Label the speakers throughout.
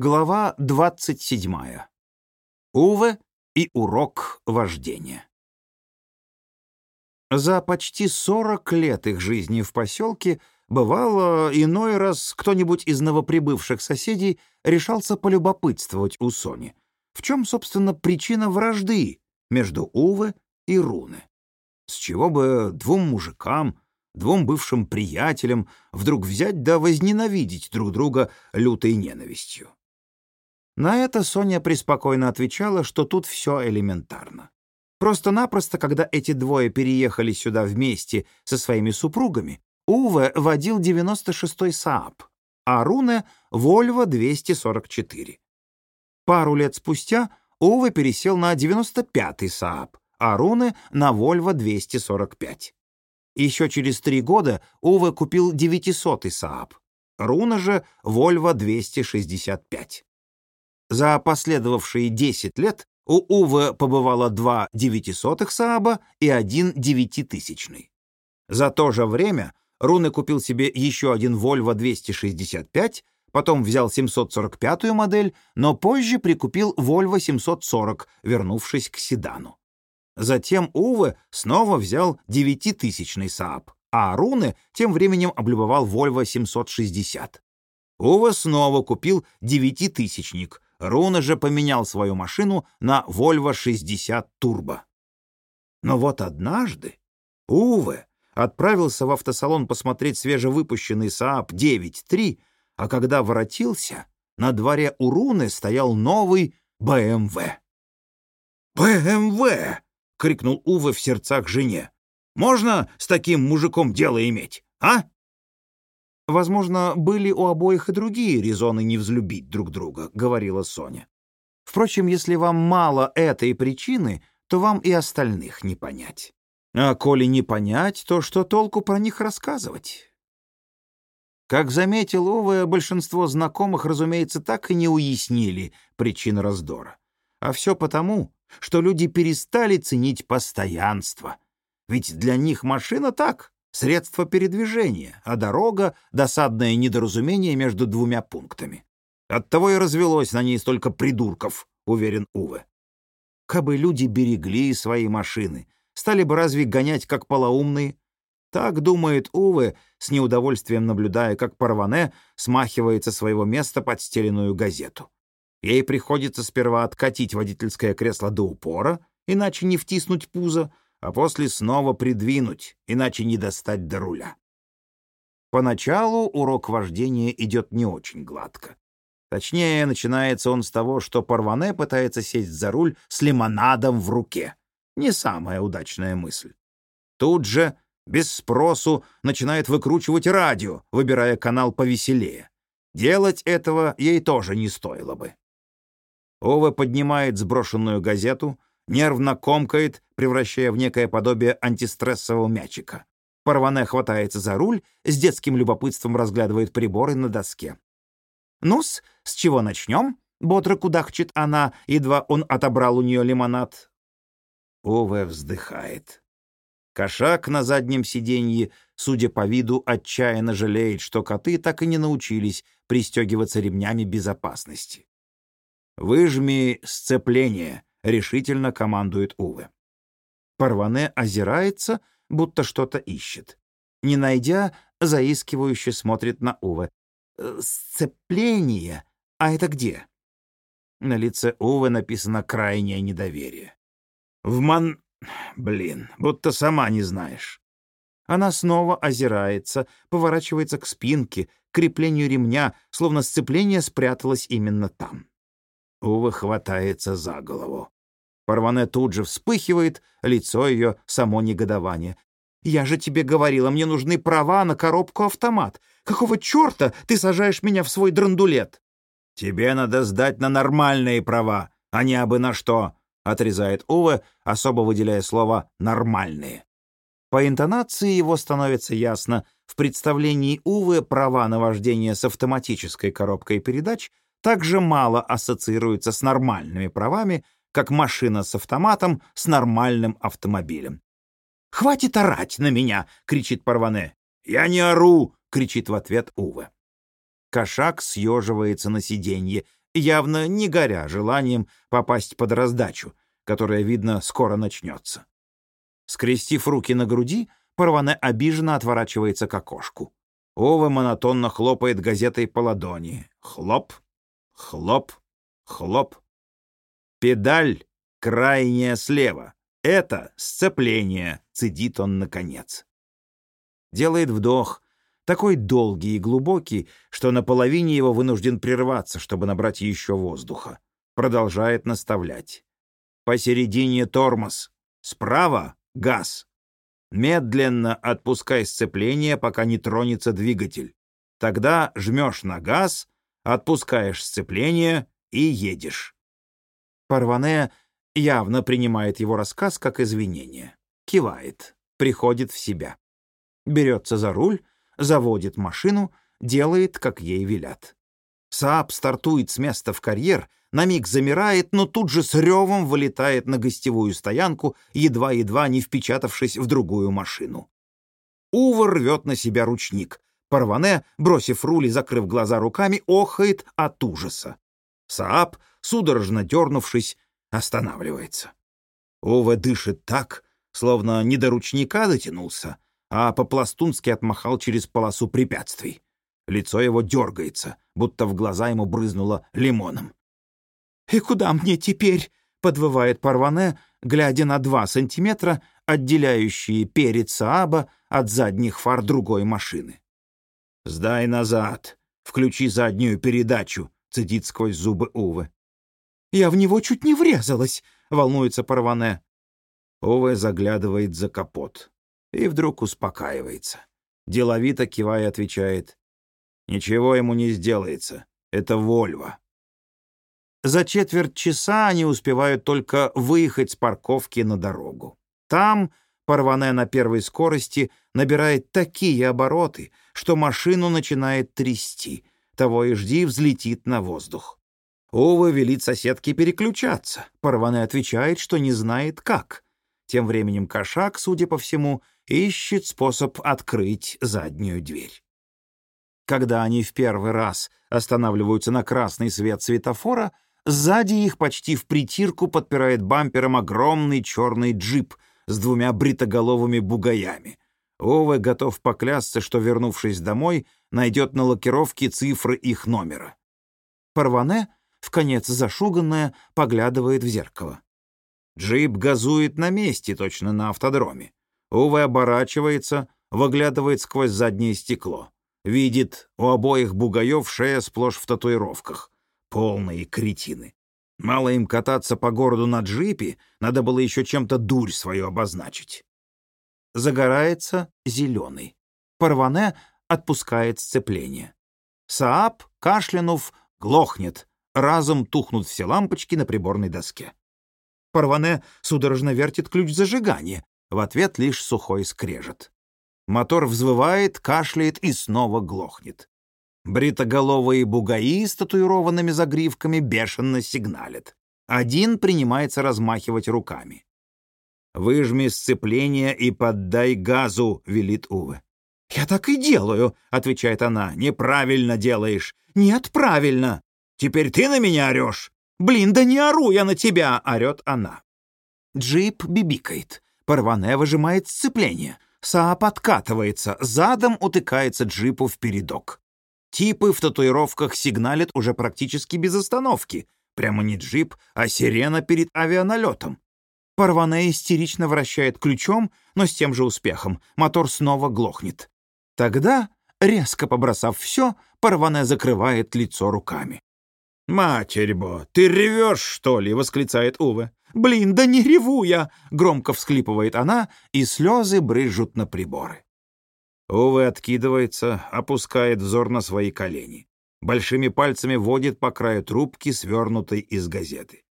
Speaker 1: Глава 27. Уве и урок вождения. За почти 40 лет их жизни в поселке бывало иной раз кто-нибудь из новоприбывших соседей решался полюбопытствовать у Сони. В чем, собственно, причина вражды между Уве и Руны? С чего бы двум мужикам двум бывшим приятелям вдруг взять да возненавидеть друг друга лютой ненавистью. На это Соня преспокойно отвечала, что тут все элементарно. Просто-напросто, когда эти двое переехали сюда вместе со своими супругами, Уве водил 96-й Saab, а Руне — Volvo 244. Пару лет спустя Уве пересел на 95-й Saab, а Руне — на Volvo 245. Еще через три года Уве купил 900-й Saab, Руна же — Volvo 265. За последовавшие 10 лет у Уве побывало два девятисотых Сааба и один девятитысячный. За то же время Руны купил себе еще один Volvo 265, потом взял 745-ю модель, но позже прикупил Volvo 740, вернувшись к седану. Затем Уве снова взял девятитысячный Saab, а Руны тем временем облюбовал Volvo 760. Уве снова купил девятитысячник — Руна же поменял свою машину на Volvo 60 Turbo. Но вот однажды Уве отправился в автосалон посмотреть свежевыпущенный Saab 9.3, а когда воротился, на дворе у Руны стоял новый BMW. «БМВ!» — крикнул Уве в сердцах жене. «Можно с таким мужиком дело иметь, а?» Возможно, были у обоих и другие резоны не взлюбить друг друга, говорила Соня. Впрочем, если вам мало этой причины, то вам и остальных не понять. А коли не понять, то что толку про них рассказывать? Как заметил Уве, большинство знакомых, разумеется, так и не уяснили причин раздора. А все потому, что люди перестали ценить постоянство. Ведь для них машина так, средство передвижения, а дорога — досадное недоразумение между двумя пунктами. Оттого и развелось на ней столько придурков, уверен Уве. Кабы люди берегли свои машины, стали бы разве гонять как полоумные? Так думает Уве, с неудовольствием наблюдая, как Парване смахивает со своего места подстеленную газету. Ей приходится сперва откатить водительское кресло до упора, иначе не втиснуть пузо, а после снова придвинуть, иначе не достать до руля. Поначалу урок вождения идет не очень гладко. Точнее, начинается он с того, что Парване пытается сесть за руль с лимонадом в руке. Не самая удачная мысль. Тут же, без спросу, начинает выкручивать радио, выбирая канал повеселее. Делать этого ей тоже не стоило бы. Ова поднимает сброшенную газету, нервно комкает, превращая в некое подобие антистрессового мячика. Парване хватается за руль, с детским любопытством разглядывает приборы на доске. «Ну-с, с чего начнем?» — бодро кудахчет она, едва он отобрал у нее лимонад. Ове вздыхает. Кошак на заднем сиденье, судя по виду, отчаянно жалеет, что коты так и не научились пристегиваться ремнями безопасности. «Выжми сцепление», — решительно командует Уве. Парване озирается, будто что-то ищет. Не найдя, заискивающе смотрит на Уве. «Э, «Сцепление? А это где?» На лице Уве написано крайнее недоверие. «В ман... Блин, будто сама не знаешь». Она снова озирается, поворачивается к спинке, к креплению ремня, словно сцепление спряталось именно там. Ува хватается за голову. Парване тут же вспыхивает, лицо ее само негодование. «Я же тебе говорила, мне нужны права на коробку-автомат. Какого черта ты сажаешь меня в свой драндулет?» «Тебе надо сдать на нормальные права, а не абы на что», — отрезает Уве, особо выделяя слово «нормальные». По интонации его становится ясно, в представлении Увы права на вождение с автоматической коробкой передач — так же мало ассоциируется с нормальными правами, как машина с автоматом с нормальным автомобилем. «Хватит орать на меня!» — кричит Парване. «Я не ору!» — кричит в ответ Уве. Кошак съеживается на сиденье. явно не горя желанием попасть под раздачу, которая, видно, скоро начнется. Скрестив руки на груди, Парване обиженно отворачивается к окошку. Ова монотонно хлопает газетой по ладони. Хлоп, хлоп, хлоп. Педаль крайняя слева. Это сцепление, цедит он наконец. Делает вдох, такой долгий и глубокий, что на половине его вынужден прерваться, чтобы набрать еще воздуха. Продолжает наставлять. Посередине тормоз. Справа — газ. Медленно отпускай сцепление, пока не тронется двигатель. Тогда жмешь на газ, отпускаешь сцепление и едешь. Парване явно принимает его рассказ как извинение. Кивает, приходит в себя. Берется за руль, заводит машину, делает, как ей велят. Сааб стартует с места в карьер, на миг замирает, но тут же с ревом вылетает на гостевую стоянку, едва-едва не впечатавшись в другую машину. Ува рвет на себя ручник. Парване, бросив руль и закрыв глаза руками, охает от ужаса. Сааб, судорожно дернувшись, останавливается. Ува дышит так, словно не до ручника дотянулся, а по-пластунски отмахал через полосу препятствий. Лицо его дергается, будто в глаза ему брызнуло лимоном. «И куда мне теперь?» — подвывает Парване, глядя на два сантиметра, отделяющие перед Сааба от задних фар другой машины. «Сдай назад, включи заднюю передачу», — цедит сквозь зубы Увы. «Я в него чуть не врезалась», — волнуется Парване. Уве заглядывает за капот и вдруг успокаивается. Деловито кивая отвечает. «Ничего ему не сделается. Это Вольво». За четверть часа они успевают только выехать с парковки на дорогу. Там Парване на первой скорости набирает такие обороты, что машину начинает трясти. Того и жди, взлетит на воздух. Ова велит соседке переключаться. Парване отвечает, что не знает как. Тем временем кошак, судя по всему, ищет способ открыть заднюю дверь. Когда они в первый раз останавливаются на красный свет светофора, сзади их почти в притирку подпирает бампером огромный черный джип с двумя бритоголовыми бугаями. Ова готов поклясться, что, вернувшись домой, найдет на лакировке цифры их номера. Парване, в конец зашуганная, поглядывает в зеркало. Джип газует на месте, точно на автодроме. Увы оборачивается, выглядывает сквозь заднее стекло. Видит, у обоих бугаев шея сплошь в татуировках. Полные кретины. Мало им кататься по городу на джипе, надо было еще чем-то дурь свою обозначить. Загорается зеленый. Парване отпускает сцепление. Саап, кашлянув, глохнет. Разом тухнут все лампочки на приборной доске. Парване судорожно вертит ключ зажигания, в ответ лишь сухой скрежет. Мотор взвывает, кашляет и снова глохнет. Бритоголовые бугаи с татуированными загривками бешено сигналят. Один принимается размахивать руками. «Выжми сцепление и поддай газу», — велит Уве. «Я так и делаю», — отвечает она. «Неправильно делаешь». «Нет, правильно». «Теперь ты на меня орешь». «Блин, да не ору я на тебя!» — орет она. Джип бибикает. Парване выжимает сцепление. Саа подкатывается, задом утыкается джипу в передок. Типы в татуировках сигналят уже практически без остановки. Прямо не джип, а сирена перед авианалетом. Парване истерично вращает ключом, но с тем же успехом. Мотор снова глохнет. Тогда, резко побросав все, Парване закрывает лицо руками. «Матерь бо, ты ревешь, что ли?» — восклицает Уве. «Блин, да не реву я!» — громко всхлипывает она, и слезы брызжут на приборы. Уве откидывается, опускает взор на свои колени. Большими пальцами водит по краю трубки, свернутой из газеты.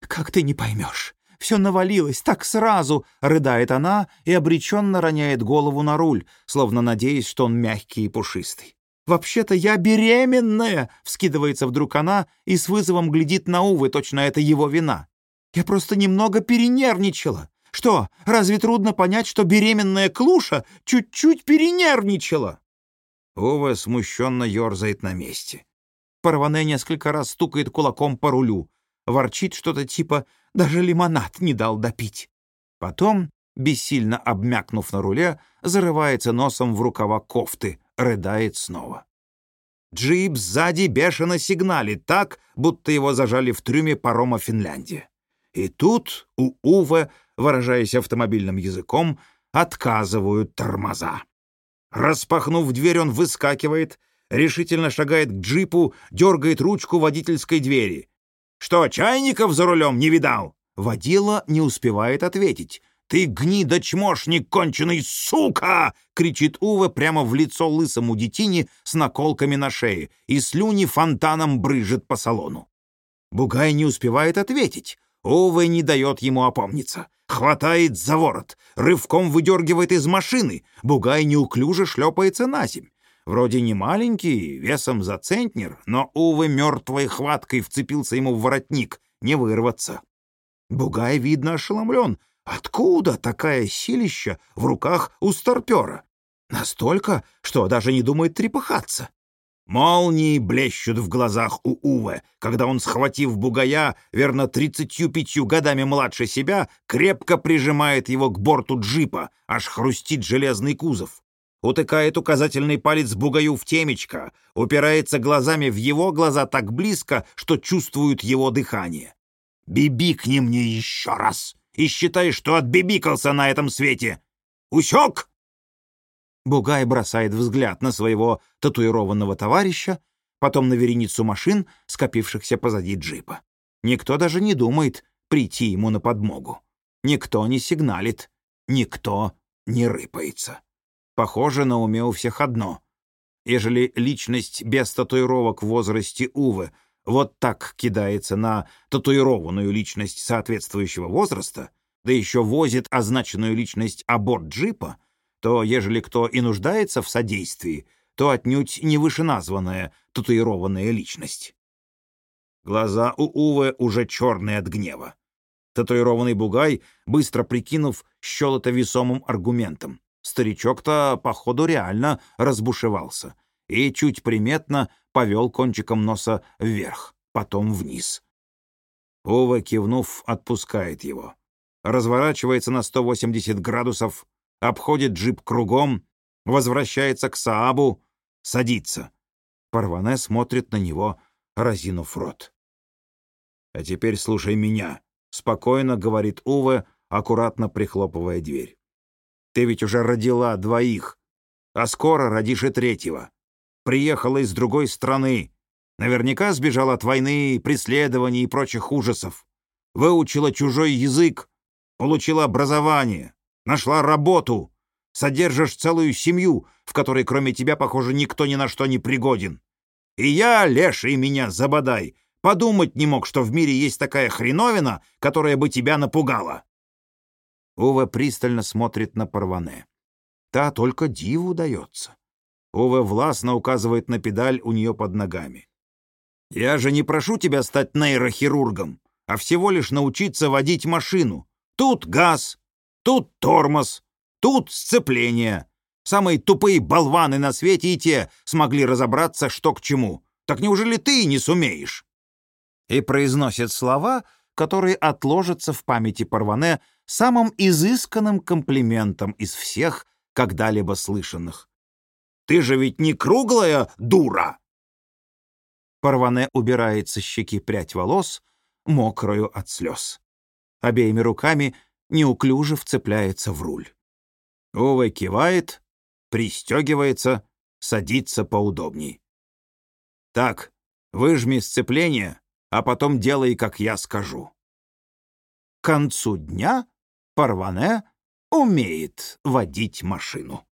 Speaker 1: «Как ты не поймешь? Все навалилось так сразу!» — рыдает она и обреченно роняет голову на руль, словно надеясь, что он мягкий и пушистый. «Вообще-то я беременная!» — вскидывается вдруг она и с вызовом глядит на Увы, точно это его вина. «Я просто немного перенервничала. Что, разве трудно понять, что беременная Клуша чуть-чуть перенервничала?» Ува смущенно ерзает на месте. Парване несколько раз стукает кулаком по рулю, ворчит что-то типа «даже лимонад не дал допить». Потом, бессильно обмякнув на руле, зарывается носом в рукава кофты, рыдает снова. Джип сзади бешено сигналит так, будто его зажали в трюме парома Финляндия. И тут у Уве, выражаясь автомобильным языком, отказывают тормоза. Распахнув дверь, он выскакивает, решительно шагает к джипу, дергает ручку водительской двери. «Что, чайников за рулем не видал?» Водила не успевает ответить. «Ты гнида-чмошник, конченый сука!» — кричит Ува прямо в лицо лысому детине с наколками на шее, и слюни фонтаном брызжет по салону. Бугай не успевает ответить. Ува не дает ему опомниться. Хватает за ворот, рывком выдергивает из машины. Бугай неуклюже шлепается на земь. Вроде не маленький, весом за центнер, но, увы, мертвой хваткой вцепился ему в воротник, не вырваться. Бугай, видно, ошеломлен — Откуда такая силища в руках у старпера? Настолько, что даже не думает трепыхаться. Молнии блещут в глазах у Уве, когда он, схватив бугая, верно тридцатью пятью годами младше себя, крепко прижимает его к борту джипа, аж хрустит железный кузов. Утыкает указательный палец бугаю в темечко, упирается глазами в его глаза так близко, что чувствуют его дыхание. «Бибикни мне еще раз!» И считай, что отбибикался на этом свете. Усек!» Бугай бросает взгляд на своего татуированного товарища, потом на вереницу машин, скопившихся позади джипа. Никто даже не думает прийти ему на подмогу. Никто не сигналит, никто не рыпается. Похоже, на уме у всех одно. Ежели личность без татуировок в возрасте Увы вот так кидается на татуированную личность соответствующего возраста, да еще возит означенную личность о борт джипа, то, ежели кто и нуждается в содействии, то отнюдь не вышеназванная татуированная личность. Глаза у Увы уже черные от гнева. Татуированный бугай, быстро прикинув, счел это весомым аргументом. Старичок-то, походу, реально разбушевался и чуть приметно повел кончиком носа вверх, потом вниз. Ова, кивнув, отпускает его. Разворачивается на 180 градусов, обходит джип кругом, возвращается к Саабу, садится. Парване смотрит на него, разинув рот. «А теперь слушай меня», — спокойно говорит Уве, аккуратно прихлопывая дверь. «Ты ведь уже родила двоих, а скоро родишь и третьего приехала из другой страны. Наверняка сбежала от войны, преследований и прочих ужасов. Выучила чужой язык, получила образование, нашла работу, содержишь целую семью, в которой кроме тебя, похоже, никто ни на что не пригоден. И я, леший меня забодай, подумать не мог, что в мире есть такая хреновина, которая бы тебя напугала. Ува пристально смотрит на Парване. Та только диву дается. Ова властно указывает на педаль у нее под ногами. «Я же не прошу тебя стать нейрохирургом, а всего лишь научиться водить машину. Тут газ, тут тормоз, тут сцепление. Самые тупые болваны на свете и те смогли разобраться, что к чему. Так неужели ты не сумеешь?» И произносит слова, которые отложатся в памяти Парване самым изысканным комплиментом из всех, когда-либо слышанных. Ты же ведь не круглая дура!» Парване убирает со щеки прядь волос, мокрую от слез. Обеими руками неуклюже вцепляется в руль. Ова кивает, пристегивается, садится поудобней. «Так, выжми сцепление, а потом делай, как я скажу». К концу дня Парване умеет водить машину.